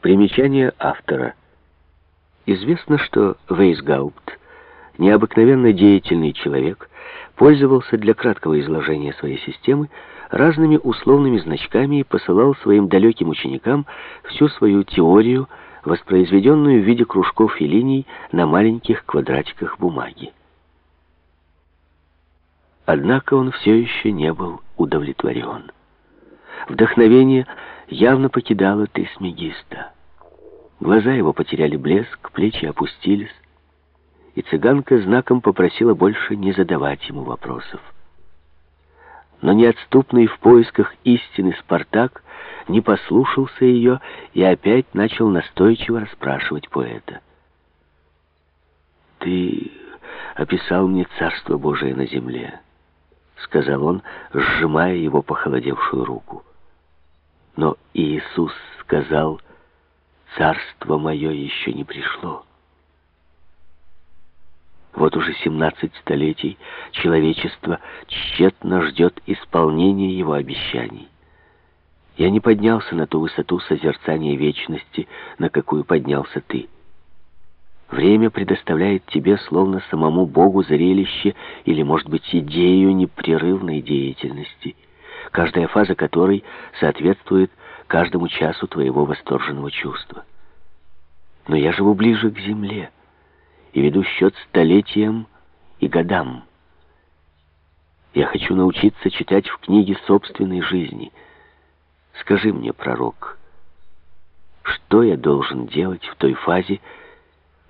Примечание автора. Известно, что Вейсгаупт, необыкновенно деятельный человек, пользовался для краткого изложения своей системы разными условными значками и посылал своим далеким ученикам всю свою теорию, воспроизведенную в виде кружков и линий на маленьких квадратиках бумаги. Однако он все еще не был удовлетворен. Вдохновение явно покидало Трисмегиста. Глаза его потеряли блеск, плечи опустились, и цыганка знаком попросила больше не задавать ему вопросов. Но неотступный в поисках истины Спартак не послушался ее и опять начал настойчиво расспрашивать поэта. «Ты описал мне Царство Божие на земле», — сказал он, сжимая его похолодевшую руку. Но Иисус сказал, «Царство мое еще не пришло». Вот уже 17 столетий человечество тщетно ждет исполнения его обещаний. Я не поднялся на ту высоту созерцания вечности, на какую поднялся ты. Время предоставляет тебе, словно самому Богу, зрелище или, может быть, идею непрерывной деятельности — каждая фаза которой соответствует каждому часу твоего восторженного чувства. Но я живу ближе к земле и веду счет столетиям и годам. Я хочу научиться читать в книге собственной жизни. Скажи мне, пророк, что я должен делать в той фазе,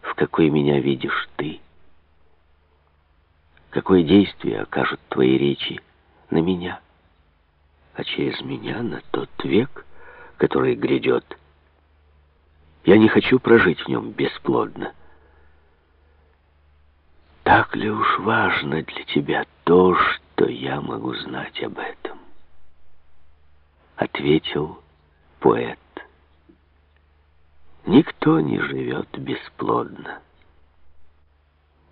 в какой меня видишь ты? Какое действие окажут твои речи на меня? А через меня на тот век, который грядет. Я не хочу прожить в нем бесплодно. Так ли уж важно для тебя то, что я могу знать об этом? Ответил поэт. Никто не живет бесплодно.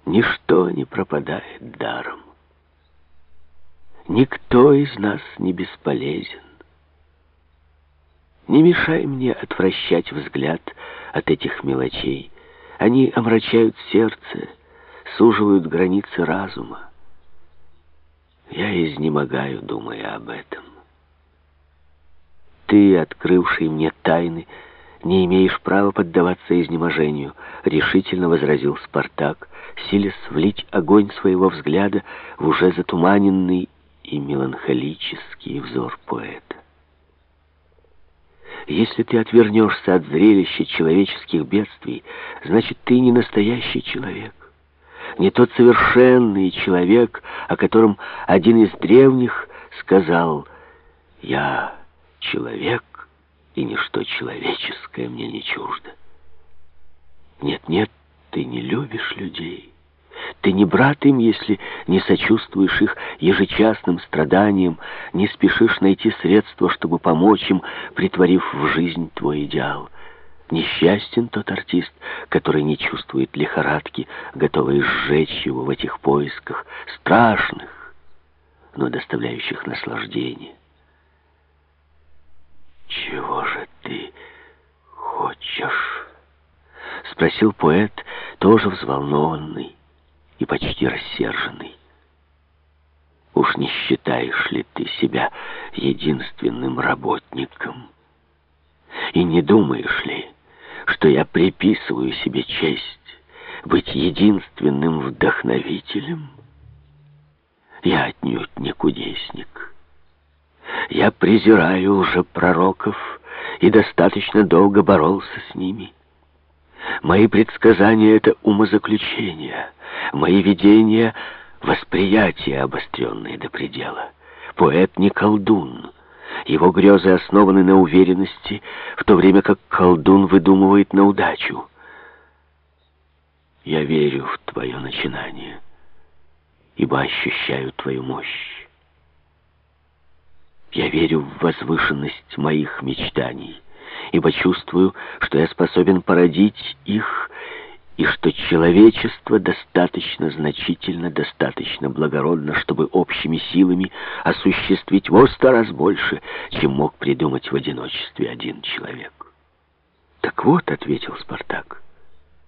Ничто не пропадает даром. Никто из нас не бесполезен. Не мешай мне отвращать взгляд от этих мелочей. Они омрачают сердце, суживают границы разума. Я изнемогаю, думая об этом. Ты, открывший мне тайны, не имеешь права поддаваться изнеможению, решительно возразил Спартак, силясь влить огонь своего взгляда в уже затуманенный и меланхолический взор поэта. Если ты отвернешься от зрелища человеческих бедствий, значит, ты не настоящий человек. Не тот совершенный человек, о котором один из древних сказал «Я человек, и ничто человеческое мне не чуждо». Нет-нет, ты не любишь людей. Ты не брат им, если не сочувствуешь их ежечасным страданиям, не спешишь найти средства, чтобы помочь им, притворив в жизнь твой идеал. Несчастен тот артист, который не чувствует лихорадки, готовый сжечь его в этих поисках, страшных, но доставляющих наслаждение. «Чего же ты хочешь?» — спросил поэт, тоже взволнованный и почти рассерженный. Уж не считаешь ли ты себя единственным работником? И не думаешь ли, что я приписываю себе честь быть единственным вдохновителем? Я отнюдь не кудесник. Я презираю уже пророков и достаточно долго боролся с ними. Мои предсказания — это умозаключения, мои видения — восприятия, обостренные до предела. Поэт не колдун. Его грезы основаны на уверенности, в то время как колдун выдумывает на удачу. Я верю в твое начинание, ибо ощущаю твою мощь. Я верю в возвышенность моих мечтаний ибо чувствую, что я способен породить их, и что человечество достаточно значительно, достаточно благородно, чтобы общими силами осуществить во сто раз больше, чем мог придумать в одиночестве один человек. Так вот», — ответил Спартак.